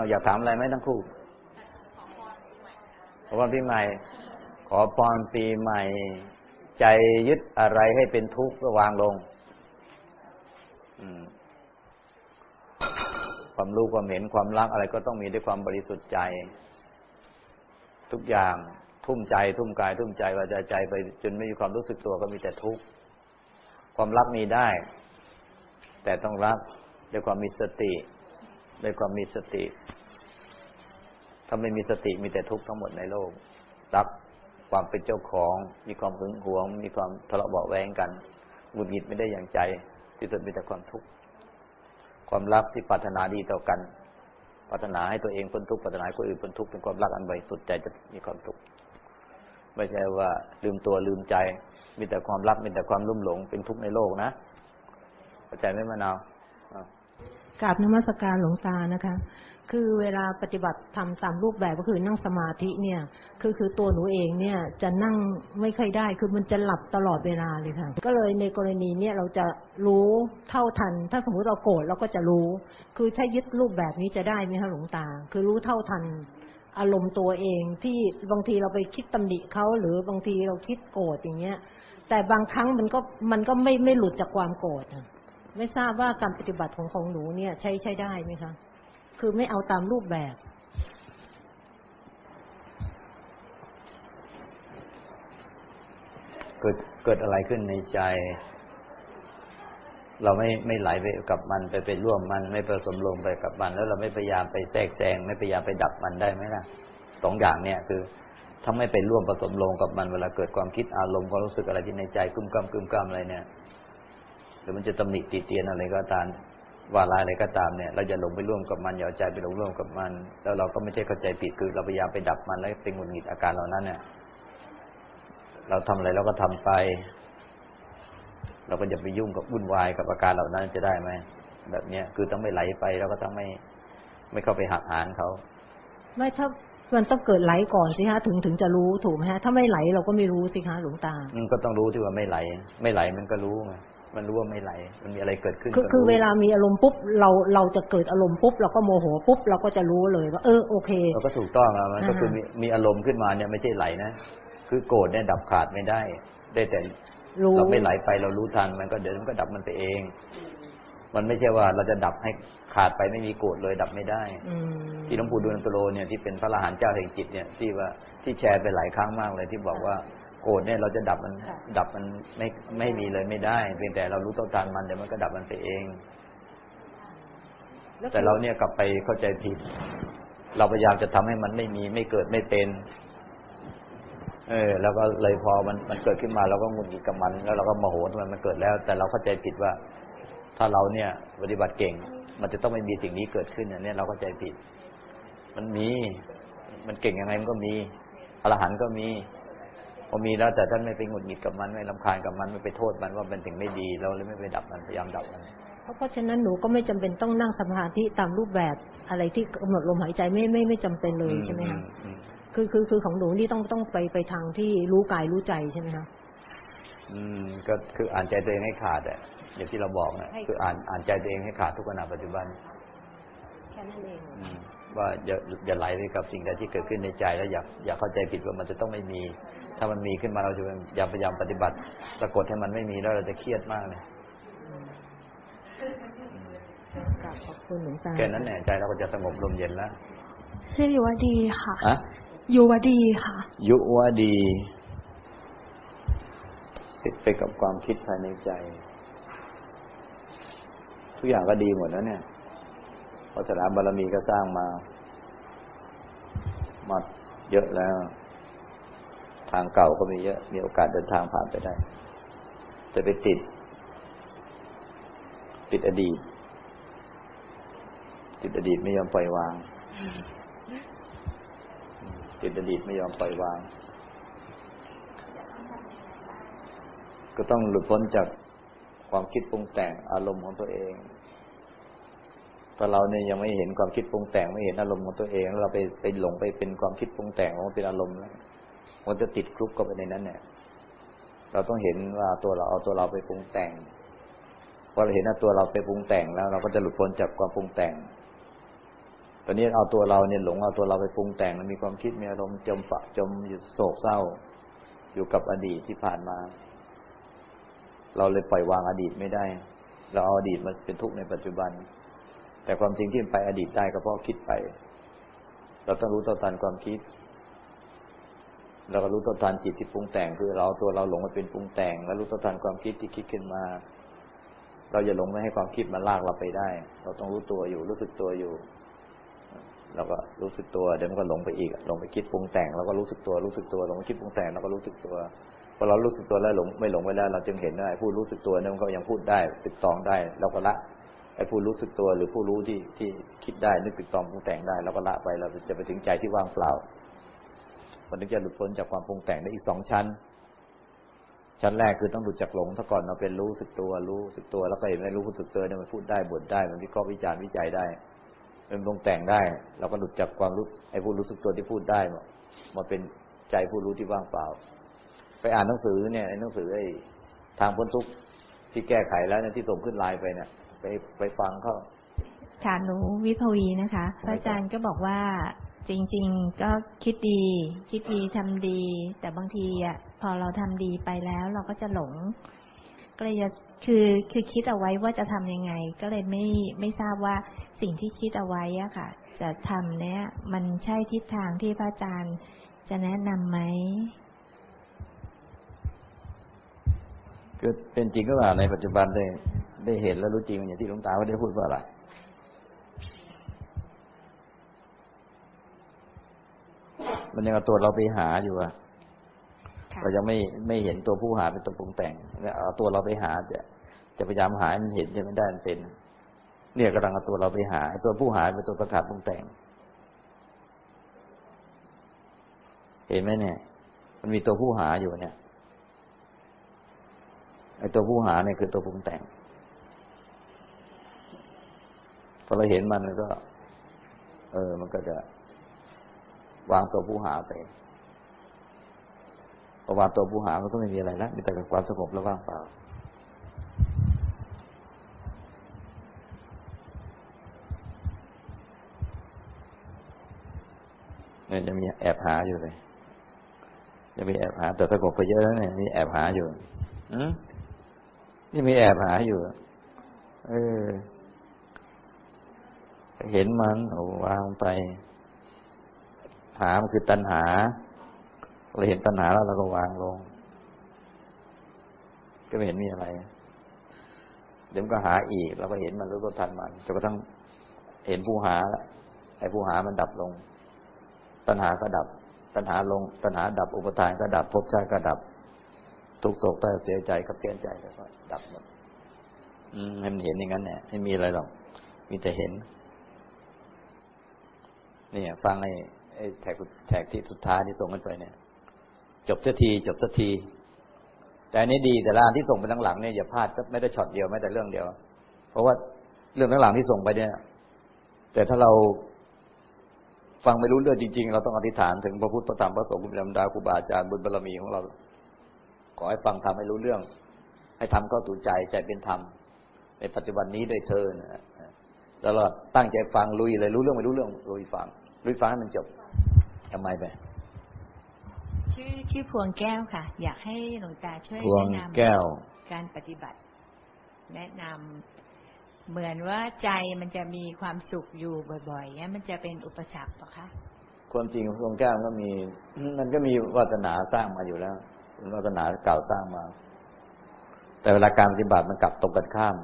เอาอยากถามอะไรไหมทั้งคู่ ขอพรปีใหม่ ขอพรปีใหม่ ใจยึดอะไรให้เป็นทุกข์ก็วางลงความรู้ความเห็นความรักอะไรก็ต้องมีด้วยความบริสุทธิ์ใจ ทุกอย่างทุ่มใจ ทุ่มกาย ทุ่มใจว่าใจใจไปจนไม่มีความรู้สึกตัวก็มีแต่ทุกข์ความรักมีได้ แต่ต้องรักด้วยความมีสติด้วยความมีสติ ถ้าไม่มีสติมีแต่ทุกข์ทั้งหมดในโลก รักความเป็นเจ้าของ มีความหึงหวง มีความทะเลาะเบาแวงกันหงุดหงิดไม่ได้อย่างใจ ที่สุดมีแต่ความทุกข์ ความรักที่ปรารถนาดีต่อกัน ปรารถนาให้ตัวเองพ้นทุกข์ ปรารถนาให้คนอื่นพ้นทุกข์ เป็นความรักอันบริสุทธิ์ใจจะมีความทุกข์ ไม่ใช่ว่าลืมตัวลืมใจ มีแต่ความรัก มีแต่ความลุ่มหลง เป็นทุกข์ในโลกนะเข้าใจไหมมะนาวกราบนมัสการหลวงตานะคะ คือเวลาปฏิบัติทำตามรูปแบบก็คือนั่งสมาธิเนี่ยคือคือตัวหนูเองเนี่ยจะนั่งไม่ค่อยได้คือมันจะหลับตลอดเวลาเลยค่ะ ก็เลยในกรณีเนี่ยเราจะรู้เท่าทัน ถ้าสมมติเราโกรธเราก็จะรู้ คือถ้ายึดรูปแบบนี้จะได้ไหมคะหลวงตา คือรู้เท่าทันอารมณ์ตัวเองที่บางทีเราไปคิดตำหนิเขาหรือบางทีเราคิดโกรธอย่างเงี้ย แต่บางครั้งมันก็มันก็ไม่ไม่หลุดจากความโกรธไม่ทราบว่าการปฏิบัติของของหนูเนี่ยใช้ใช้ได้ไหมคะ คือไม่เอาตามรูปแบบ เกิดเกิดอะไรขึ้นในใจ เราไม่ไม่ไหลไปกับมันไปไปร่วมมัน ไม่ผสมลงไปกับมัน แล้วเราไม่พยายามไปแทรกแซงไม่พยายามไปดับมันได้ไหมล่ะสองอย่างเนี่ยคือถ้าไม่ไปร่วมผสมลงกับมันเวลาเกิดความคิดอารมณ์ความรู้สึกอะไรที่ในใจกุ้มกำกุ้มกำอะไรเนี่ยหรือมันจะตำหนิตีเตียนอะไรก็ตาม ว่าลายอะไรก็ตามเนี่ย เราจะลงไปร่วมกับมันอย่าใจไปลงร่วมกับมัน แล้วเราก็ไม่ใช่เข้าใจผิดคือเราพยายามไปดับมันแล้วเป็นหงุดหงิดอาการเหล่านั้นเนี่ย เราทำอะไรเราก็ทำไป เราก็จะไปยุ่งกับวุ่นวายกับอาการเหล่านั้นจะได้ไหมแบบเนี้ยคือต้องไม่ไหลไปเราก็ต้องไม่ไม่เข้าไปหักหานเขาไม่ถ้ามันต้องเกิดไหลก่อนสิคะถึงถึงจะรู้ถูกไหมฮะถ้าไม่ไหลเราก็ไม่รู้สิคะหลวงตา อืก็ต้องรู้ที่ว่าไม่ไหล ไม่ไหลมันก็รู้ไง มันรู้ว่าไม่ไหล มันมีอะไรเกิดขึ้น คือคือเวลามีอารมณ์ปุ๊บเราเราจะเกิดอารมณ์ปุ๊บเราก็โมโหปุ๊บเราก็จะรู้เลยว่าเออโอเคเราก็ถูกต้องแล้วมันก็คือมีมีอารมณ์ขึ้นมาเนี่ยไม่ใช่ไหลนะ คือโกรธเนี่ยดับขาดไม่ได้ ได้แต่เราไม่ไหลไปเรารู้ทัน มันก็เดี๋ยวมันก็ดับมันไปเอง มันไม่ใช่ว่าเราจะดับให้ขาดไปไม่มีโกรธเลยดับไม่ได้ที่หลวงปู่ดูนันตโลเนี่ยที่เป็นพระอรหันต์เจ้าแห่งจิตเนี่ยที่ว่าที่แชร์ไปหลายครั้งมากเลยที่บอกว่า โกรธเนี่ยเราจะดับมัน ดับมันไม่ไม่มีเลยไม่ได้ เพียงแต่เรารู้ต้นทานมันเดี๋ยวมันก็ดับมันไปเอง แต่เราเนี่ยกลับไปเข้าใจผิด เราพยายามจะทำให้มันไม่มีไม่เกิดไม่เป็น เออ แล้วก็เลยพอมันมันเกิดขึ้นมาเราก็งุนงิดกับมัน แล้วเราก็โมโหทำไมมันเกิดแล้ว แต่เราเข้าใจผิดว่า ถ้าเราเนี่ยปฏิบัติเก่ง มันจะต้องไม่มีสิ่งนี้เกิดขึ้นเนี่ยเราเข้าใจผิด มันมี มันเก่งยังไงมันก็มีอรหันต์ก็มี พอมีแล้วแต่ท่านไม่ไปหงุดหงิดกับมันไม่ลำคาญกับมันไม่ไปโทษมันว่าเป็นสิ่งไม่ดีเราเลยไม่ไปดับมันพยายามดับมันเพราะฉะนั้นหนูก็ไม่จำเป็นต้องนั่งสมาธิตามรูปแบบอะไรที่กำหนดลมหายใจไม่ไม่ไม่จำเป็นเลยใช่ไหมคะคือคือคือของหนูนี่ต้องต้องไปไปทางที่รู้กายรู้ใจใช่ไหมคะอืมก็คืออ่านใจตัวเองให้ขาดอะอย่างที่เราบอกนะคืออ่านอ่านใจตัวเองให้ขาดทุกขณะปัจจุบันแค่นั้นเองว่าอย่าอย่าไหลไปกับสิ่งใดที่เกิดขึ้นในใจแล้วอย่าอย่าเข้าใจผิดว่ามันจะต้องไม่มี ถ้ามันมีขึ้นมาเราจะอย่าพยายามปฏิบัติสะกดให้มันไม่มีแล้วเราจะเครียดมากเลยขอบคุณหลวงตาแค่นั้นแหละใจเราก็จะสงบลมเย็นแล้วชื่อยุวดีค่ะอะยุวดีค่ะ ยุวดีติดไปกับความคิดภายในใจ ทุกอย่างก็ดีหมดแล้วเนี่ยพอสถานบารมีก็สร้างมามาเยอะแล้ว ทางเก่าก็มีเยอะ มีโอกาสเดินทางผ่านไปได้ จะไปติด ติดอดีต ติดอดีตไม่ยอมปล่อยวาง ติดอดีตไม่ยอมปล่อยวาง ก็ต้องหลุดพ้นจากความคิดปรุงแต่งอารมณ์ของตัวเองถ้าเราเนี่ยยังไม่เห็นความคิดปรุงแต่งไม่เห็นอารมณ์ของตัวเอง เราไปไปหลงไปเป็นความคิดปรุงแต่งของเป็นอารมณ์แล้ว มันจะติดคลุกเข้าไปในนั้นเนี่ยเราต้องเห็นว่าตัวเราเอาตัวเราไปปรุงแต่งพอเราเห็นว่าตัวเราไปปรุงแต่งแล้ว เราก็จะหลุดพ้นจากความปรุงแต่ง ตอนนี้เอาตัวเราเนี่ยหลงเอาตัวเราไปปรุงแต่งมันมีความคิดมีอารมณ์จมฝะจมอยู่โศกเศร้า อยู่กับอดีตที่ผ่านมา เราเลยปล่อยวางอดีตไม่ได้ เราเอาอดีตมาเป็นทุกข์ในปัจจุบัน แต่ความจริงที่ไปอดีตได้ก็เพราะคิดไป เราต้องรู้ต่อทันความคิด เราก็รู้ต่อทันจิตที่ปรุงแต่งคือเราตัวเราหลงมาเป็นปรุงแต่ง แล้วรู้ต่อทันความคิดที่คิดขึ้นมา เราอย่าหลงไม่ให้ความคิดมันลากเราไปได้ เราต้องรู้ตัวอยู่รู้สึกตัวอยู่เราก็รู้สึกตัวเดี๋ยวมันก็หลงไปอีกหลงไปคิดปรุงแต่งเราก็รู้สึกตัวรู้สึกตัวหลงไปคิดปรุงแต่งเราก็รู้สึกตัวพอเรารู้สึกตัวแล้วหลงไม่หลงไปแล้วเราจึงเห็นว่าผู้รู้สึกตัวนั้นมันก็ยังพูดได้ติดตองได้เราก็ละไอ้ผู้รู้สึกตัวหรือผู้รู้ที่ที่คิดได้นึกติดตองปรุงแต่งได้เราก็ละไปเราจะไปถึงใจที่ว่างเปล่า มันถึงจะหลุดพ้นจากความปรุงแต่งได้อีกสองชั้น ชั้นแรกคือต้องหลุดจากหลงถ้าก่อนเราเป็นรู้สึกตัวรู้สึกตัวแล้วก็เห็นไม่รู้สึกตัวเนี่ยมันพูดได้บ่นได้ มันวิเคราะห์วิจารณ์วิจัยได้เป็นปรุงแต่งได้ เราก็หลุดจากความรู้ไอ้ผู้รู้สึกตัวที่พูดได้มาเป็นใจผู้รู้ที่ว่างเปล่า ไปอ่านหนังสือเนี่ยหนังสือไอ้ทางพ้นทุกข์ที่แก้ไขแล้วเนี่ยที่ส่งขึ้นไลน์ไปเนี่ยไปไปฟังเขาค่ะหนูวิภวีนะคะพระอาจารย์ก็บอกว่า จริง ๆ ก็คิดดี คิดดีทำดี แต่บางทีอะ พอเราทำดีไปแล้ว เราก็จะหลง ก็เลยคือคือคิดเอาไว้ว่าจะทำยังไง ก็เลยไม่ไม่ทราบว่าสิ่งที่คิดเอาไว้อะค่ะ จะทำเนี้ยมันใช่ทิศทางที่พระอาจารย์จะแนะนำไหมคือเป็นจริงก็ว่าในปัจจุบันได้ได้เห็นแล้วรู้จริงอย่างที่หลวงตาว่าได้พูดว่าอะไร มันยังเอาตัวเราไปหาอยู่อะเรายังไม่ไม่เห็นตัวผู้หาเป็นตัวปรุงแต่งแล้วเอาตัวเราไปหาจะจะพยายามหามันเห็นจะไม่ได้มันเป็น เนี่ยกำลังเอาตัวเราไปหา ตัวผู้หาเป็นตัวสังขารปรุงแต่ง เห็นไหมเนี่ย มันมีตัวผู้หาอยู่เนี่ยไอ้ตัวผู้หาเนี่ยคือตัวปรุงแต่งพอเราเห็นมันก็ เออ มันก็จะ วางตัวผู้หาไปพอวางตัวผู้หามันก็ไม่มีอะไรแล้วมีแต่ความสงบและว่างเปล่าเนี่ยจะมีแอบหาอยู่เลยจะมีแอบหา แต่สงบไปเยอะแล้วเนี่ยมีแอบหาอยู่อืมนี่มีแอบหาอยู่ เออ เห็นมันวางไป หา มันคือตัณหา เราเห็นตัณหาแล้วเราก็วางลง ก็ไม่เห็นมีอะไร เดี๋ยวก็หาอีก เราก็เห็นมันรู้ตัวทันมันจนกระทั่งเห็นผู้หาแล้วไอ้ผู้หามันดับลง ตัณหาก็ดับ ตัณหาลง ตัณหาดับ อุปทานก็ดับ ภพชาติก็ดับ ทุกโศกใต้เสียใจกับเสียนใจแล้วก็ดับหมดอืมให้มันเห็นอย่างนั้นเนี่ยไม่มีอะไรหรอก มีแต่เห็นนี่ฟังไอ้ แท็กแท็กที่สุดท้ายที่ส่งกันไปเนี่ย จบสักที จบสักที แต่อันนี้ดีแต่ละอันที่ส่งไปหลังๆเนี่ยอย่าพลาดไม่ได้ช็อตเดียวไม่แต่เรื่องเดียว เพราะว่าเรื่องหลังๆที่ส่งไปเนี่ย แต่ถ้าเราฟังไม่รู้เรื่องจริง ๆ เราต้องอธิษฐานถึงพระพุทธพระธรรมพระสงฆ์คุณธรรมดาครูบาอาจารย์บุญบารมีของเรา ขอให้ฟังทำให้รู้เรื่อง ให้ทำเข้าสู่ใจใจเป็นธรรมในปัจจุบันนี้ด้วยเธอนะแล้วเราตั้งใจฟังลุยเลยรู้เรื่องไม่รู้เรื่องลุยฟังลุยฟังให้มันจบ ทำไมไปชื่อชื่อพวงแก้วค่ะ อยากให้หลวงตาช่วยแนะนำแก้ว การปฏิบัติ แนะนำเหมือนว่าใจมันจะมีความสุขอยู่บ่อยๆเนี้ยมันจะเป็นอุปสรรคปะคะความจริงพวงแก้วก็มี มันก็มีวาสนาสร้างมาอยู่แล้ววาสนาเก่าสร้างมา แต่เวลาการปฏิบัติมันกลับตรงกันข้าม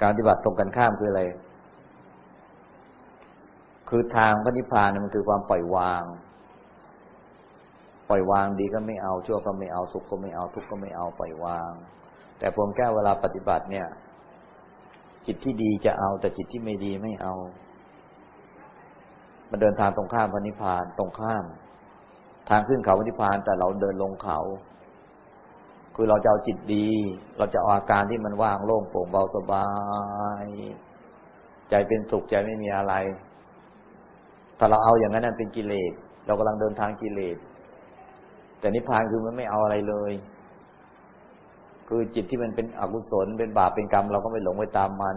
การปฏิบัติตรงกันข้ามคืออะไร คือทางพระนิพพานมันคือความปล่อยวาง ปล่อยวางดีก็ไม่เอาชั่วก็ไม่เอาสุขก็ไม่เอาทุกข์ก็ไม่เอาปล่อยวาง แต่พวงแก้วเวลาปฏิบัติเนี่ย จิตที่ดีจะเอา แต่จิตที่ไม่ดีไม่เอา มันเดินทางตรงข้ามพระนิพพานตรงข้าม ทางขึ้นเขาพระนิพพานแต่เราเดินลงเขา คือเราจะเอาจิตดี เราจะเอาอาการที่มันว่างโล่งโปร่งเบาสบาย ใจเป็นสุขใจไม่มีอะไร ถ้าเราเอาอย่างนั้นนั่นเป็นกิเลส เรากำลังเดินทางกิเลส แต่นิพพานคือมันไม่เอาอะไรเลย คือจิตที่มันเป็นอกุศล เป็นบาป เป็นกรรม เราก็ไม่หลงไปตามมัน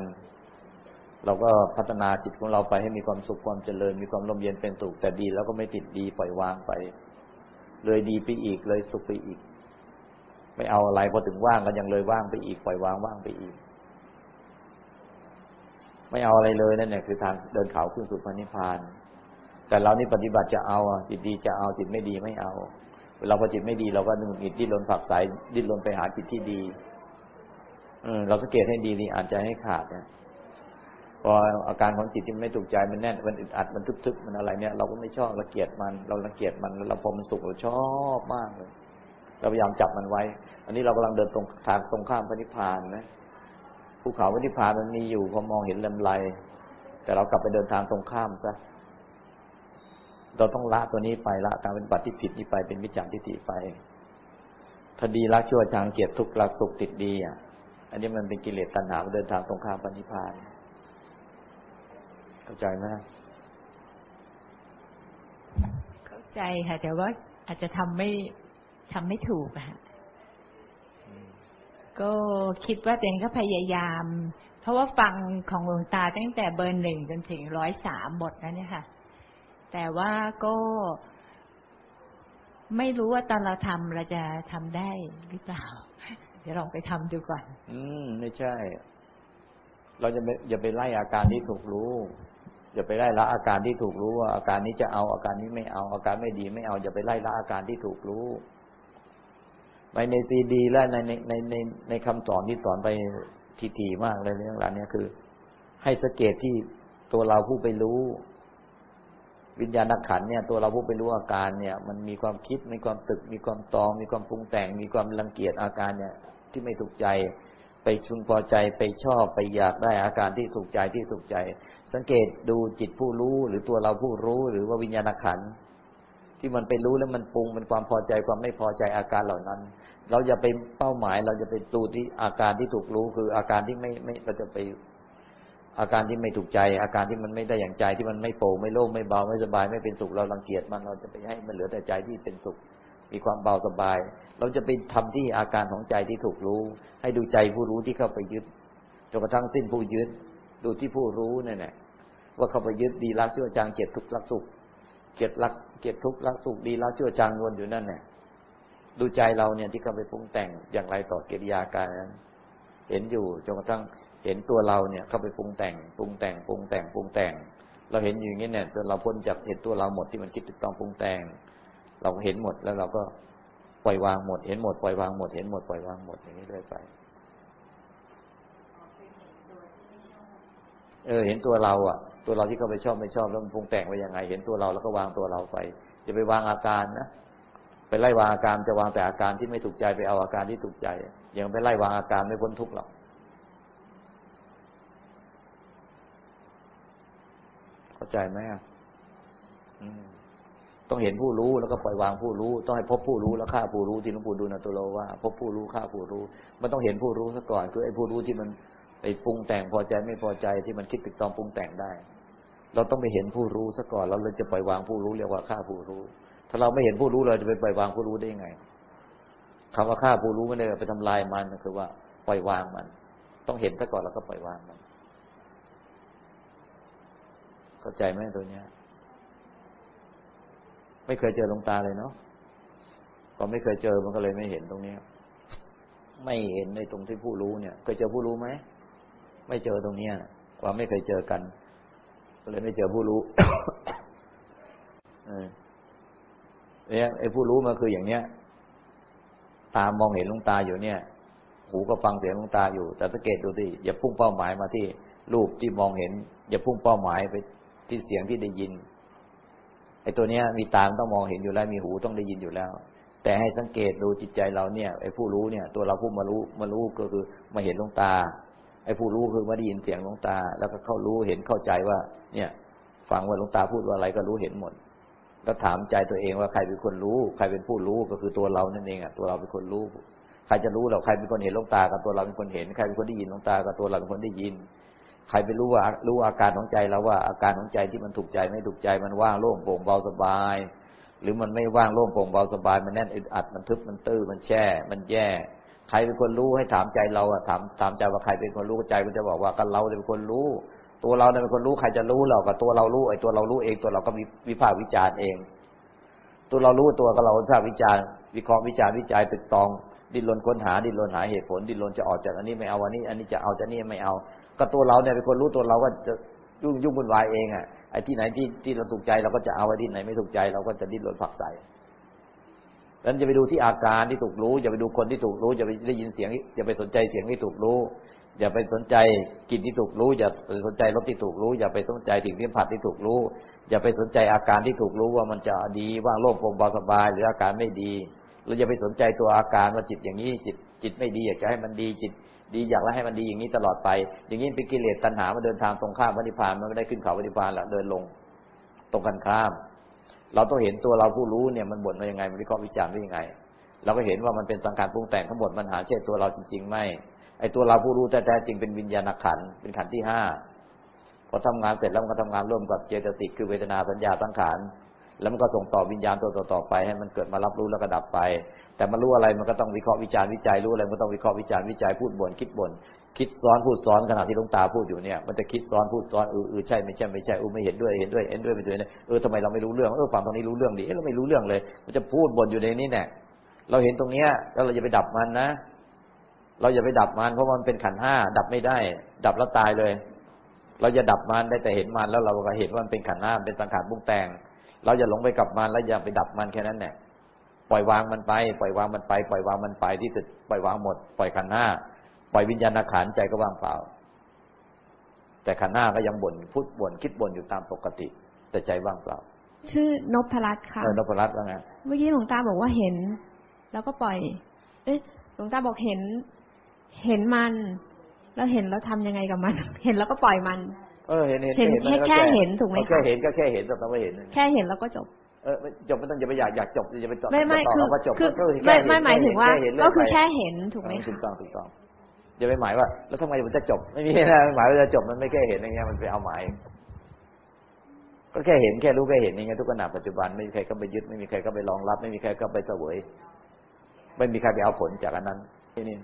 เราก็พัฒนาจิตของเราไปให้มีความสุขความเจริญ มีความร่มเย็นเป็นสุขแต่ดี แล้วก็ไม่ติดดีปล่อยวางไป เลยดีไปอีกเลยสุขไปอีก ไม่เอาอะไรพอถึงว่างก็ยังเลยว่างไปอีกปล่อยวางว่างไปอีก ไม่เอาอะไรเลยนั่นแหละคือทางเดินเขาขึ้นสู่พระนิพพาน แต่เรานี่ปฏิบัติจะเอาจิตดีจะเอาจิตไม่ดีไม่เอาเวลาพอจิตไม่ดีเราก็หนุ่มหิดดิ้นรนผักสายดิ้นรนไปหาจิตที่ดีเราสังเกตให้ดีนี่อ่านใจให้ขาดเนี่ยพออาการของจิตที่ไม่ถูกใจมันแน่นมันอึดอัดมันทึบๆมันอะไรเนี่ยเราก็ไม่ชอบเราเกลียดมัน เราละเกียดมันแล้วเราพอมันสุขเราชอบมากเลยเราพยายามจับมันไว้ อันนี้เรากำลังเดินตรงทางตรงข้ามพระนิพพานนะภูเขาพระนิพพานมันมีอยู่พอมองเห็นลำไรแต่เรากลับไปเดินทางตรงข้ามซะ เราต้องละตัวนี้ไปละการเป็นบัติที่ผิดนี้ไปเป็นวิจารทิฏฐิไปถ้าดีรักชั่วชังเกียรติทุกข์รักสุขติดดีอะ อันนี้มันเป็นกิเลสตัณหาเดินทางตรงข้ามปณิพานเข้าใจไหมเข้าใจค่ะแต่ว่าอาจจะทำไม่ทำไม่ถูกอะก็คิดว่าตัวเองก็พยายาม เพราะว่าฟังของหลวงตาตั้งแต่เบอร์หนึ่งจนถึงร้อยสามหมดแล้วเนี่ยค่ะ แต่ว่าก็ไม่รู้ว่าตอนเราทำเราจะทำได้หรือเปล่า เดี๋ยวลองไปทำดูก่อน อืม ไม่ใช่ เราจะไม่อย่าไปไล่อาการที่ถูกรู้อย่าไปไล่ละอาการที่ถูกรู้ว่าอาการนี้จะเอาอาการนี้ไม่เอา อาการไม่ดีไม่เอาอย่าไปไล่ละอาการที่ถูกรู้ในในซีดี และในในในในในคำสอนที่สอนไปทีๆมากเลยเรื่องราวนี้คือ ให้สังเกตที่ตัวเราผู้ไปรู้ วิญญาณขันเนี่ยตัวเราผู้ไปรู้อาการเนี่ย มันมีความคิดมีความตึก มีความตอง มีความปรุงแต่ง มีความรังเกียจอาการเนี่ย ที่ไม่ถูกใจ ไปชุนพอใจไปชอบไปอยากได้อาการที่ถูกใจที่ถูกใจ สังเกตดูจิตผู้รู้หรือตัวเราผู้รู้หรือว่าวิญญาณขันที่มันไปรู้แล้วมันปรุงเป็นความพอใจความไม่พอใจอาการเหล่านั้น เราจะไปเป้าหมายเราจะไปดูที่อาการที่ถูกรู้คืออาการที่ไม่ไม่เราจะไป อาการที่ไม่ถูกใจ อาการที่มันไม่ได้อย่างใจที่มันไม่โปร่งไม่โล่งไม่เบาไม่สบาย ไม่เป็นสุขเรารังเกียจมันเราจะไปให้มันเหลือแต่ใจที่เป็นสุข มีความเบาสบาย เราจะไปทำที่อาการของใจที่ถูกรู้ ให้ดูใจผู้รู้ที่เข้าไปยึดจนกระทั่งสิ้นผู้ยึด ดูที่ผู้รู้นั่นแหละว่าเข้าไปยึดดีรักชั่วจางเกียดทุกข์รักสุขเกียดรักเกียดทุกข์รักสุขดีรักชั่วจางวนอยู่นั่นแหละดูใจเราเนี่ยที่เข้าไปปรุงแต่งอย่างไรต่อกิริยาการนั้น เห็นอยู่จนกระทั่ง เห็นตัวเราเนี่ยเข้าไปปรุงแต่งปรุงแต่งปรุงแต่งปรุงแต่ง เราเห็นอยู่อย่างนี้เนี่ยจนเราพ้นจากเห็นตัวเราหมดที่มันคิดติดต้องปรุงแต่ง เราเห็นหมดแล้วเราก็ปล่อยวางหมด เห็นหมดปล่อยวางหมดเห็นหมดปล่อยวางหมดอย่างนี้เรื่อยไป เออ เห็นตัวเราอะ ตัวเราที่เขาไปชอบไม่ชอบแล้วมันปรุงแต่งไปยังไง เห็นตัวเราแล้วก็วางตัวเราไปอย่าไปวางอาการนะไปไล่วางอาการจะวางแต่อาการที่ไม่ถูกใจไปเอาอาการที่ถูกใจยังไปไล่วางอาการไม่พ้นทุกข์หรอกเข้า ใจไหมอะต้องเห็นผู้รู้แล้วก็ปล่อยวางผู้รู้ ต้องให้พบผู้รู้แล้วฆ่าผู้รู้ที่หลวงปู่ดูลนตุโลว่า พบผู้รู้ฆ่าผู้รู้ มันต้องเห็นผู้รู้ซะก่อน คือไอ้ผู้รู้ที่มันไปปรุงแต่งพอใจไม่พอใจที่มันคิดติดตองปรุงแต่งได้ เราต้องไปเห็นผู้รู้ซะก่อน เราเลยจะปล่อยวางผู้รู้เรียกว่าฆ่าผู้รู้ ถ้าเราไม่เห็นผู้รู้เราจะไปปล่อยวางผู้รู้ได้ยังไงคำว่าฆ่าผู้รู้ไม่ได้ไปทำลายมันคือว่า ปล่อยวางมัน ต้องเห็นซะก่อนแล้วก็ปล่อยวางมัน เข้าใจไหมตัวเนี้ย ไม่เคยเจอลงตาเลยเนาะพอไม่เคยเจอมันก็เลยไม่เห็นตรงเนี้ย ไม่เห็นในตรงที่ผู้รู้เนี่ยเคยเจอผู้รู้ไหมไม่เจอตรงเนี้ยความไม่เคยเจอกันก็เลยไม่เจอผู้รู้เนี่ยไอ้ผู้รู้มันคืออย่างเนี้ย ตามมองเห็นลงตาอยู่เนี่ย หูก็ฟังเสียงลงตาอยู่ แต่สังเกตดูสิอย่าพุ่งเป้าหมายมาที่รูปที่มองเห็น อย่าพุ่งเป้าหมายไป ที่เสียงที่ได้ยินไอ้ตัวเนี้ย มีตามต้องมองเห็นอยู่แล้ว มีหูต้องได้ยินอยู่แล้ว แต่ให้สังเกตดูจิตใจเราเนี่ยไอ้ผู้รู้เนี่ย ตัวเราผู้มารู้มารู้ก็คือมาเห็นลงตาไอ้ผู้รู้คือมาได้ยินเสียงลวงตา แล้วก็เข้ารู้เห็นเข้าใจว่า เนี่ยฟังว่าลวงตาพูดว่าอะไรก็รู้เห็นหมด แล้วถามใจตัวเองว่าใครเป็นคนรู้ ใครเป็นผู้รู้ก็คือตัวเรานั่นเองอะตัวเราเป็นคนรู้ ใครจะรู้เราใครเป็นคนเห็นลวงตากับตัวเราเป็นคนเห็น ใครเป็นคนได้ยินลวงตากับตัวเราเป็นคนได้ยิน ใครไปรู้ว่ารู้อาการของใจเราว่าอาการของใจที่มันถูกใจไม่ถูกใจมันว่างโล่งโปร่งเบาสบาย หรือมันไม่ว่างโล่งโปร่งเบาสบาย มันแน่นอึดอัดมันทึบมันตื้อมันแช่ มันแย่ ใครเป็นคนรู้ให้ถามใจเราอะถามถามใจว่าใครเป็นคนรู้ใจมันจะบอกว่าก็เราเป็นคนรู้ ตัวเราเป็นคนรู้ใครจะรู้เรากับตัวเรารู้ไอ้ตัวเรารู้เองตัวเราก็วิพากษ์วิจารณ์เอง ตัวเรารู้ตัวก็เราวิพากษ์วิจารณ์วิเคราะห์วิจารณ์วิจัยตึกตองดิ้นรนค้นหาดิ้นรนหาเหตุผลดิ้นรนจะออกจากอันนี้ไม่เอาอันนี้ อันนี้จะเอาจะนี่ไม่เอา ก็ตัวเราเนี่ยเป็นคนรู้ตัวเราก็จะยุ่งยุ่งวุ่นวายเองอะไอ้ที่ไหนที่ที่เราถูกใจเราก็จะเอาไอ้ที่ไหนไม่ถูกใจเราก็จะดิ้นรนผักใส่ดังนั้นจะไปดูที่อาการที่ถูกรู้อย่าไปดูคนที่ถูกรู้อย่าไปได้ยินเสียงอย่าไปสนใจเสียงที่ถูกรู้ อย่าไปสนใจกลิ่นที่ถูกรู้ อย่าไปสนใจรสที่ถูกรู้ อย่าไปสนใจสิ่งที่ผัดที่ถูกรู้ อย่าไปสนใจอาการที่ถูกรู้ว่ามันจะดีว่างโล่งโปร่งเบาสบาย หรืออาการไม่ดีเราอย่าไปสนใจตัวอาการว่าจิตอย่างนี้จิต จิตไม่ดีอยากจะให้มันดีจิต ดีอยากแล้วให้มันดีอย่างนี้ตลอดไป อย่างนี้เป็นกิเลสตัณหามาเดินทางตรงข้ามพระนิพานมันไม่ได้ขึ้นเขาพระนิพานหรอกเดินลงตรงกันข้าม เราต้องเห็นตัวเราผู้รู้เนี่ยมันบ่นว่ายังไงมันวิเคราะห์วิจารณ์ว่ายังไง เราก็เห็นว่ามันเป็นสังขารปรุงแต่งทั้งหมดมันหาเช่ตัวเราจริง ๆ ไม่ไอตัวเราผู้รู้แท้ๆจริงเป็นวิญญาณขันเป็นขันที่ห้าพอทำงานเสร็จแล้วมันก็ทำงานร่วมกับเจตสิกคือเวทนาสัญญาสังขารแล้วมันก็ส่งต่อวิญญาณตัวต่อๆไป ให้มันเกิดมารับรู้แล้วก็ดับไป แต่มันรู้อะไรมันก็ต้องวิเคราะห์วิจารณ์วิจัยรู้อะไรมันก็ต้องวิเคราะห์วิจารณ์วิจัยพูดบ่นคิดบ่นคิดซ้อนพูดซ้อนขณะที่ลวงตาพูดอยู่เนี่ยมันจะคิดซ้อนพูดซ้อนเออเออใช่ไม่ใช่ไม่ใช่เออไม่เห็นด้วยเห็นด้วยเห็นด้วยไม่ด้วยเนี่ยเออทำไมเราไม่รู้เรื่องเออฟังตรงนี้รู้เรื่องดิเออเราไม่รู้เรื่องเลย มันจะพูดบ่นอยู่ในนี้เนี่ยเราเห็นตรงเนี้ยแล้วเราจะไปดับมันนะ เราอย่าไปดับมันเพราะมันเป็นขันห้าดับไม่ได้ ดับแล้วตายเลย เราจะดับมันได้แต่เห็นมันแล้วเราก็เห็นว่ามันเป็นขันห้าเป็นสังขารบุ้งแต่ง เราอย่าหลงไปกับมันแล้วอย่าไปดับมันแค่นั้นแหละ ปล่อยวางมันไป ปล่อยวางมันไป ปล่อยวางมันไปที่สุดปล่อยวางหมด ปล่อยขันห้าปล่อยวิญญาณขันใจก็ว่างเปล่า แต่ขันห้าก็ยังบ่นพูดบ่นคิดบ่นอยู่ตามปกติ แต่ใจว่างเปล่า ชื่อนพรัตน์ค่ะเออนพรัตน์ว่าไงเมื่อกี้หลวงตาบอกว่าเห็น แล้วก็ปล่อย เอ๊ะหลวงตาบอกเห็น เห็นมัน แล้วเห็นแล้วทำยังไงกับมัน เห็นแล้วก็ปล่อยมัน เออเห็นเห็นเห็นมัก็แค่เห็นถูกไหมคะแค่เห็นก็แค่เห็นแต่เราไม่เห็น แค่เห็นแล้วก็จบ เออไม่จบไม่ต้องอย่าไปอยากอยากจบอย่าไปจบไม่ไม่ต่อคือว่าจบคือก็ไม่แค่เนไม่หมายถึงว่าแค่เห็นก็คือเรื่ยไปแค่เห็นถูกไหมเออถูคะกต้องถูกต้องอย่าไปหมายว่า แล้วทำไมมันจะจบ ไม่มีนะหมายว่าจะจบมันไม่แค่เห็นอย่างเงี้ยมันไปเอาหมายก็แค่เห็นแค่รู้แค่เห็นอย่างเงี้ยทุกขณะปัจจุบันไม่มีใครก็ไปยึดไม่มีใครก็ไปรองรับ ไม่มีใครก็ไปเสวยไม่มีใครไปเอาผลจากอันนั้นที่นี่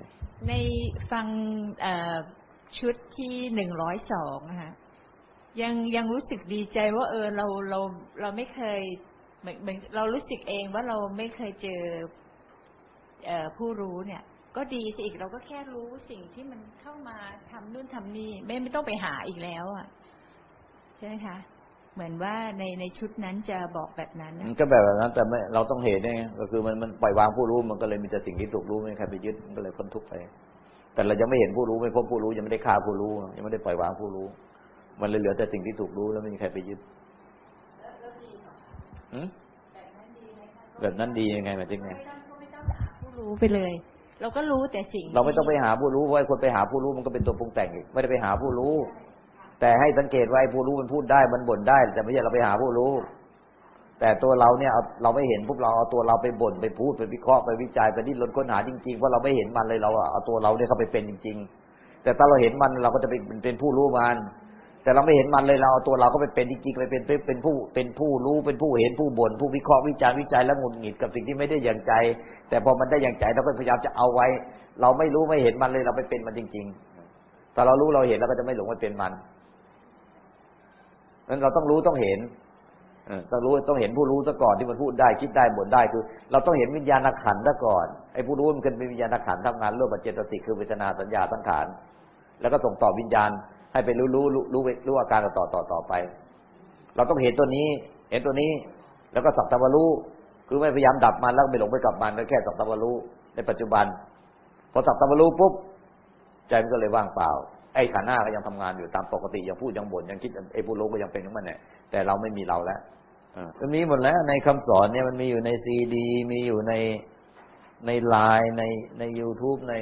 ในฟังเอ่อชุดที่หนึ่งร้อยสองนะคะยังยังรู้สึกดีใจว่า เออเราเราเราไม่เคย เหมือนเหมือนเรารู้สึกเองว่าเราไม่เคยเจอเอผู้รู้เนี่ย ก็ดีสิอีกเราก็แค่รู้สิ่งที่มันเข้ามาทำนู่นทำนี่ไม่ไม่ต้องไปหาอีกแล้วอะใช่ไหมคะเหมือนว่าในในชุดนั้นจะบอกแบบนั้นมันก็แบบนั้น แต่ไม่เราต้องเห็นไงก็คือมันมันปล่อยวางผู้รู้มันก็เลยมีแต่สิ่งที่ถูกรู้ไม่มีใครไปยึดก็เลยพ้นทุกข์ไป แต่เรายังไม่เห็นผู้รู้ไม่พบผู้รู้ยังไม่ได้ฆ่าผู้รู้ยังไม่ได้ปล่อยวางผู้รู้ มันเลยเหลือแต่สิ่งที่ถูกรู้แล้วไม่มีใครไปยึด แบบนั้นดียังไงหมายถึงไงผู้รู้ไปเลย เราก็รู้แต่สิ่ง เราไม่ต้องไปหาผู้รู้เพราะไอ้คนไปหาผู้รู้มันก็เป็นตัวปรุงแต่งอีกไม่ได้ไปหาผู้รู้ แต่ให้สังเกตว่าไอ้ผู้รู้มันพูดได้มันบ่นได้แต่ไม่ใช่เราไปหาผู้รู้ แต่ตัวเราเนี่ยเอาเราไม่เห็นพวกเราเอาตัวเราไปบ่นไปพูดไปวิเคราะห์ไปวิจัยไปดิ้นรนค้นหาจริงๆเพราะเราไม่เห็นมันเลยเราอะเอาตัวเราเนี่ยเข้าไปเป็นจริง ๆ แต่ถ้าเราเห็นมันเราก็จะเป็นเป็นผู้รู้มัน แต่เราไม่เห็นมันเลยเราเอาตัวเราก็ไปเป็นจริงๆไปเป็นเป็นเป็นผู้เป็นผู้รู้เป็นผู้เห็นผู้บ่นผู้วิเคราะห์วิจารณ์วิจัยแล้วหงุดหงิดกับสิ่งที่ไม่ได้อย่างใจ แต่พอมันได้อย่างใจเราก็พยายามจะเอาไว้ เราไม่รู้ไม่เห็นมันเลยเราไปเป็นมันจริง ๆ แต่เรารู้เราเห็นเราก็จะไม่หลงไปเป็นมันนั้นเราต้องรู้ต้องเห็นต้องรู้ต้องเห็นผู้รู้ซะก่อนที่มันพูดได้คิดได้บ่นได้คือ เราต้องเห็นวิญญาณขันธ์ซะก่อนไอ้ผู้รู้มันเป็นวิญญาณขันธ์ทำงานร่วมกับเจตสิกคือเวทนาสัญญาสังขารแล้วก็ส่งต่อวิญญาณ ให้ไปรู้รู้รู้รู้รู้อาการต่อต่อต่อไป เราต้องเห็นตัวนี้ เห็นตัวนี้ แล้วก็สักตะวันรู้คือไม่พยายามดับมันแล้วไม่หลงไปกับมันก็แค่สักตะวันรู้ในปัจจุบัน พอสักตะวันรู้ปุ๊บใจมันก็เลยว่างเปล่า ไอ้ขาหน้าก็ยังทำงานอยู่ตามปกติยังพูดยังบ่นยังคิดไอ้ผู้รู้ก็ยังเป็นของมันเนี่ยแต่เราไม่มีเราแล้วมันมีหมดแล้วในคำสอนเนี่ยมันมีอยู่ในซีดี มีอยู่ในในไลน์ในใน YouTube ใน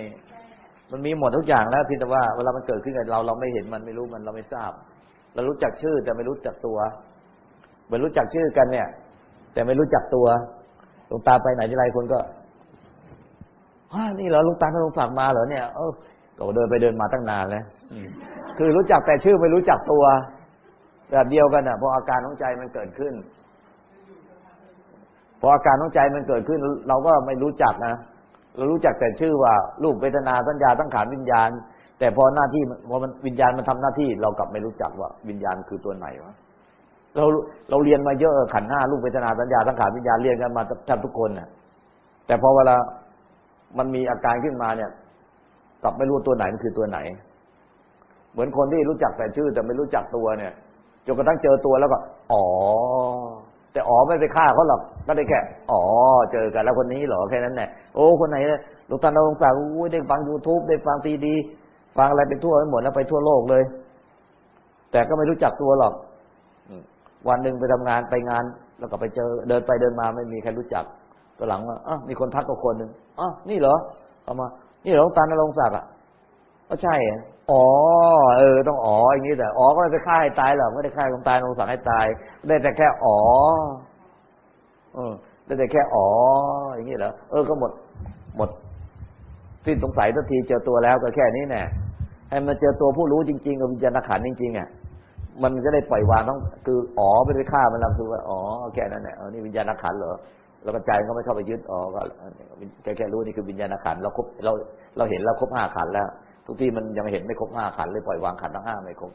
มันมีหมดทุกอย่างแล้วเพียงแต่ว่าเวลามันเกิดขึ้นกับเราเราไม่เห็นมันไม่รู้มันเราไม่ทราบ เรารู้จักชื่อแต่ไม่รู้จักตัว เหมือนรู้จักชื่อกันเนี่ย แต่ไม่รู้จักตัวหลวงตาไปไหนที่ไรคนก็ฮ่านี่เหรอลุงตาท่านลวงศักดิ์มาเหรอเนี่ยเออก็เดินไปเดินมาตั้งนานแล้วคือรู้จักแต่ชื่อไม่รู้จักตัว แบบเดียวกันอะพออาการของใจมันเกิดขึ้น พออาการของใจมันเกิดขึ้น เราก็ไม่รู้จักนะ เรารู้จักแต่ชื่อว่ารูปเวทนาสัญญาตั้งขานวิญญาณ แต่พอหน้าที่พอมันวิญญาณมันทำหน้าที่ เรากลับไม่รู้จักว่าวิญญาณคือตัวไหนวะเราเราเรียนมาเยอะขันห้าลูกเวทนาสัญญาสังขารวิญญาณเรียนกันมาแทบทุกคนน่ะ แต่พอเวลามันมีอาการขึ้นมาเนี่ย กลับไม่รู้ตัวไหนมันคือตัวไหน เหมือนคนที่รู้จักแต่ชื่อแต่ไม่รู้จักตัวเนี่ยจนกระทั่งเจอตัวแล้วก็ อ๋อ แต่อ๋อไม่ไปฆ่าเขาหรอกก็ได้แค่อ๋อเจอกันแล้วคนนี้เหรอแค่นั้นแหละโอ้คนไหนหลวงตาเราสาวได้ฟังยูทูบได้ฟังซีดี ฟังอะไรไปทั่วไปหมดแล้วไปทั่วโลกเลย แต่ก็ไม่รู้จักตัวหรอกวันหนึ่งไปทำงานไปงาน แล้วก็ไปเจอเดินไปเดินมาไม่มีใครรู้จักตัวหลังว่าอ๋อมีคนทักกับคนหนึ่งอ๋อนี่เหรอเอามา นี่เหรอลวงตาณรงศักดิ์อะก็ใช่ อ๋อ เออ ต้องอ๋ออย่างนี้แต่อ๋อก็ไม่ไปฆ่าให้ตายหรอกไม่ได้ฆ่าหลงตาณรงศักดิ์ให้ตาย ได้แต่แค่อ๋อเออได้แต่แค่อ๋ออย่างนี้เหรอเออก็หมด หมดสิ้นสงสัยทันทีเจอตัวแล้วก็แค่นี้แน่ให้มันเจอตัวผู้รู้จริงๆกับวิญญาณขันจริงๆอะมันจะได้ปล่อยวางต้องคืออ๋อไม่ได้ฆ่ามันแล้วคือว่าอ๋อแค่นั้นแหละนี่วิญญาณขันเหรอแล้วก็ใจก็ไม่เข้าไปยึดอ๋อก็แค่แค่รู้นี่คือวิญญาณขันเราครบเราเราเห็นเราครบห้าขันแล้ว ทุกที่มันยังเห็นไม่ครบห้าขันเลยปล่อยวางขันทั้งห้าไม่ครบ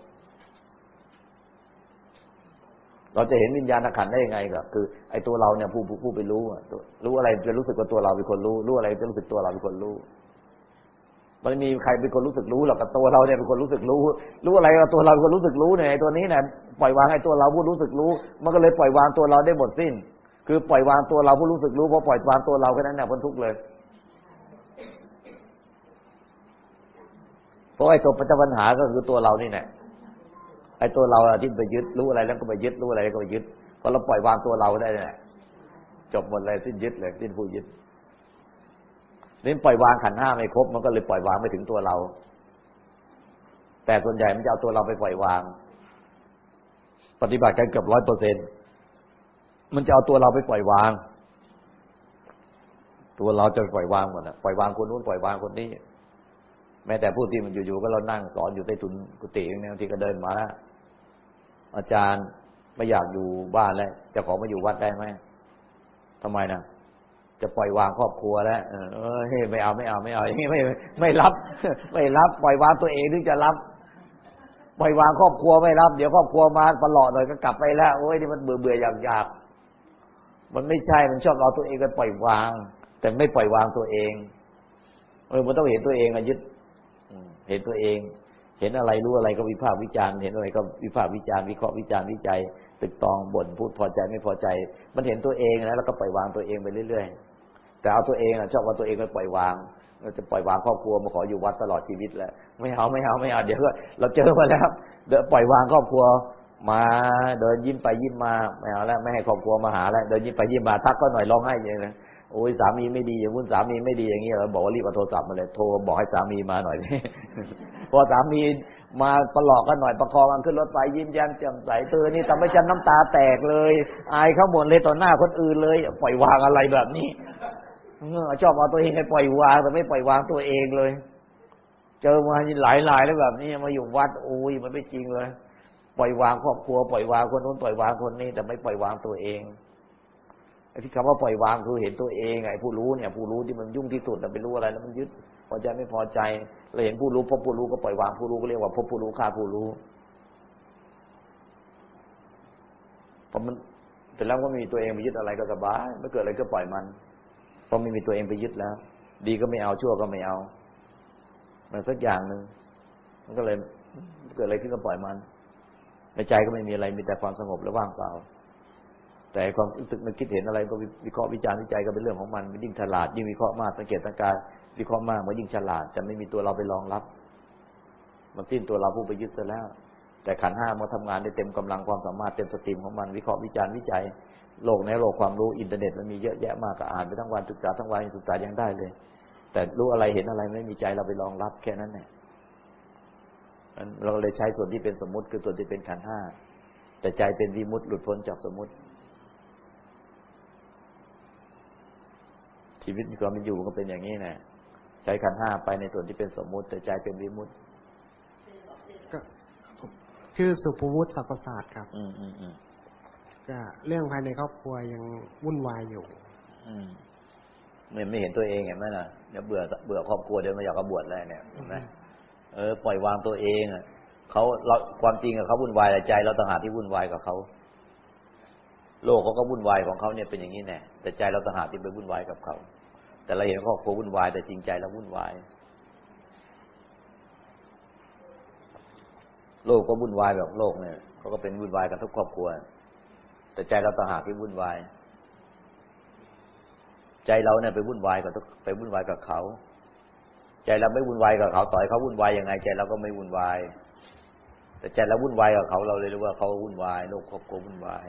เราจะเห็นวิญญาณขันได้ยังไงก็คือไอ้ตัวเราเนี่ยผู้ผู้ไปรู้รู้อะไรจะรู้สึกว่าตัวเราเป็นคนรู้ รู้อะไรจะรู้สึกตัวเราเป็นคนรู้มันมีใครเป็นคนรู้สึกรู้หรอกกับตัวเราเนี่ยเป็นคนรู้สึกรู้ รู้อะไรกับตัวเราเป็นคนรู้สึกรู้เนี่ยตัวนี้เนี่ยปล่อยวางให้ตัวเราผู้รู้สึกรู้ มันก็เลยปล่อยวางตัวเราได้หมดสิ้น คือปล่อยวางตัวเราผู้รู้สึกรู้พอปล่อยวางตัวเราแค่นั้นเนี่ยพ้นทุกเลย เพราะไอ้ตัวปัจจุบัญหาก็คือตัวเรานี่แหละไอ้ตัวเราที่ไปยึดรู้อะไรแล้วก็ไปยึดรู้อะไรแล้วก็ไปยึดพอเราปล่อยวางตัวเราได้เนี่ยจบหมดเลยสิ้นยึดเลยสิ้นผู้ยึดนี่ปล่อยวางขันห้าไม่ครบ มันก็เลยปล่อยวางไม่ถึงตัวเรา แต่ส่วนใหญ่มันจะเอาตัวเราไปปล่อยวาง ปฏิบัติกันเกือบร้อยเปอร์เซ็นมันจะเอาตัวเราไปปล่อยวาง ตัวเราจะปล่อยวางหมดนะปล่อยวางคนนู้นปล่อยวางคนนี้ แม้แต่ผู้ที่มันอยู่ๆก็เรานั่งสอนอยู่ใต้ตุนกุฏิเนี่ยบางทีก็เดินมา อาจารย์ไม่อยากอยู่บ้านแล้วจะขอมาอยู่วัดได้ไหมทำไมนะจะปล่อยวางครอบครัวแล้วเออไม่เอาไม่เอาไม่เอาอย่างนี้ไม่ไม่รับ ไม่รับปล่อยวางตัวเองถึงจะรับปล่อยวางครอบครัวไม่รับ เดี๋ยวครอบครัวมาตลอดเลยก็กลับไปแล้วโอ้ยนี่มันเบื่อเบื่ออยากอยากมันไม่ใช่มันชอบเอาตัวเองไปปล่อยวาง แต่ไม่ปล่อยวางตัวเองเออมันต้องเห็นตัวเองอะยึด เห็นตัวเอง เห็นอะไรรู้อะไรก็วิพากษ์วิจารณ์ เห็นอะไรก็วิพากษ์วิจารณ์วิเคราะห์วิจารณ์วิจัย ตึกตองบ่นพูดพอใจไม่พอใจ มันเห็นตัวเองแล้วแล้วก็ปล่อยวางตัวเองไปเรื่อย ๆ แต่เอาตัวเองอะชอบว่าตัวเองไปปล่อยวางเราจะปล่อยวางครอบครัวมาขออยู่วัดตลอดชีวิตแล้วไม่เอาไม่เอาไม่เอาเดี๋ยวเราเจอมาแล้วเดี๋ยวปล่อยวางครอบครัวมาเดินยิ้มไปยิ้มมาไม่เอาแล้วไม่ให้ครอบครัวมาหาแล้วเดินยิ้มไปยิ้มมาทักก็หน่อยร้องไห้อย่างนี้ โอ้ยสามีไม่ดีอย่างนู้นสามีไม่ดีอย่างนี้เราบอกว่ารีบเอาโทรศัพท์มาเลยโทรบอกให้สามีมาหน่อยพอสามีมาประหลอกกันหน่อยประคองกันขึ้นรถไฟยิ้มแย้มแจ่มใสเธอนี่ทำให้ฉันน้ำตาแตกเลย อายเขาหมดเลยต่อหน้าคนอื่นเลย ปล่อยวางอะไรแบบนี้ชอบเอาตัวเองให้ปล่อยวางแต่ไม่ปล่อยวางตัวเองเลย เจอมาหลายหลายแล้วแบบนี้มาอยู่วัดโอ้ยมันไม่จริงเลย ปล่อยวางครอบครัวปล่อยวางคนนู้นปล่อยวางคนนี้แต่ไม่ปล่อยวางตัวเอง ที่คำว่าปล่อยวางคือเห็นตัวเองไอ้ผู้รู้เนี่ยผู้รู้ที่มันยุ่งที่สุดแต่ไปรู้อะไรแล้วมันยึดพอใจไม่พอใจเราเห็นผู้รู้พบผู้รู้ก็ปล่อยวางผู้รู้ก็เรียกว่าพบผู้รู้ฆ่าผู้รู้พอมันแต่แล้วก็มีตัวเองไปยึดอะไรก็สบายไม่เกิดอะไรก็ปล่อยมันพราะไม่มีตัวเองไปยึดแล้ว ดีก็ไม่เอาชั่วก็ไม่เอา มันสักอย่างหนึ่งมันก็เลยเกิดอะไรขึ้นก็ปล่อยมันในใจก็ไม่มีอะไรมีแต่ความสงบและว่างเปล่า แต่ความรู้สึกมันคิดเห็นอะไรก็วิเคราะห์วิจารณ์วิจัยก็เป็นเรื่องของมันยิ่งฉลาดยิ่งวิเคราะห์มากสังเกตสังการวิเคราะห์มากมันยิ่งฉลาดจะไม่มีตัวเราไปรองรับ มันสิ้นตัวเราผู้ไปยึดซะแล้ว แต่ขันธ์ห้ามาทำงานได้เต็มกำลังความสามารถเต็ม steam ของมันวิเคราะห์วิจารณ์วิจัย โลกในโลกความรู้อินเทอร์เน็ตมันมีเยอะแยะมากอ่านไปทั้งวันศึกษาทั้งวันศึกษายังได้เลย แต่รู้อะไรเห็นอะไรไม่มีใจเราไปรองรับแค่นั้นแหละเราเลยใช้ส่วนที่เป็นสมมติคือส่วนที่เป็นขันธ์ห้าแต่ใจเป็นวิมุตต์หลุดพ้นจากสมมติ ชีวิตความเป็นอยู่ก็เป็นอย่างนี้แหละใช้ขันห้าไปในส่วนที่เป็นสมมุติ แต่ใจเป็นวิมุตต์ชื่อสุภวุฒิสัพศาสตร์ครับ อืมอืมอืมก็เรื่องภายในครอบครัวยังวุ่นวายอยู่ อืมไม่ไม่เห็นตัวเองเห็นไหมนะเดี๋ยวเบื่อเบื่อครอบครัวเดี๋ยวมาอยากกบวชแล้วเนี่ยเห็นไหมเออ ปล่อยวางตัวเองอะเขาเราความจริงอะเขาวุ่นวายแต่ใจ เราต่างหากที่วุ่นวายกับเขาโลกเขาก็วุ่นวายของเขาเนี่ยเป็นอย่างนี้แน่แต่ใจเราต่างหากที่ไปวุ่นวายกับเขา แต่เราเห็นครอบครัววุ่นวาย แต่จริงใจเราวุ่นวาย โลกก็วุ่นวายแบบโลกเนี่ยเขาก็เป็นวุ่นวายกันทุกครอบครัว แต่ใจเราต่างหากที่วุ่นวาย ใจเราเนี่ยไปวุ่นวายกับทุกไปวุ่นวายกับเขา ใจเราไม่วุ่นวายกับเขา ต่อยเขาวุ่นวายยังไง ใจเราก็ไม่วุ่นวายแต่ใจเราวุ่นวายกับเขาเราเลยรู้ว่าเขาวุ่นวายโลกครอบครัววุ่นวาย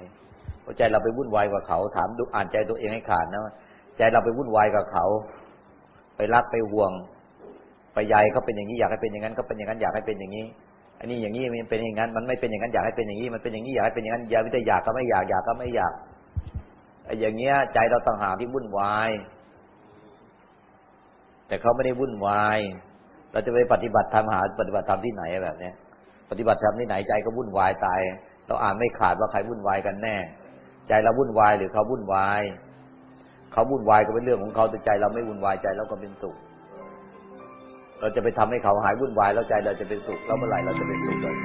เพราะใจเราไปวุ่นวายกับเขาถามดูอ่านใจตัวเองให้ขาดนะ ใจเราไปวุ่นวายกับเขา ไปรักไปห่วง ไปใยเขาเป็นอย่างนี้อยากให้เป็นอย่างนั้นก็เป็นอย่างนั้นอยากให้เป็นอย่างนี้ อันนี้อย่างนี้มันเป็นอย่างนั้น มันไม่เป็นอย่างนั้นอยากให้เป็นอย่างนี้ มันเป็นอย่างนี้อยากให้เป็นอย่างนั้นอยากแต่อยากก็ไม่อยากอยากก็ไม่อยากไอ้อย่างเงี้ย ใจเราต่างหากที่วุ่นวาย แต่เขาไม่ได้วุ่นวาย เราจะไปปฏิบัติธรรมหาปฏิบัติธรรมที่ไหนแบบเนี้ยปฏิบัติธรรมที่ไหนใจก็วุ่นวายตาย เราอ่านไม่ขาดว่าใครวุ่นวายกันแน่ ใจเราวุ่นวายหรือเขาวุ่นวาย เขาวุ่นวายก็เป็นเรื่องของเขาแต่ใจเราไม่วุ่นวายใจเราก็เป็นสุข เราจะไปทำให้เขาหายวุ่นวายแล้วใจเราจะเป็นสุขแล้วเมื่อไหร่เราจะเป็นสุขเลย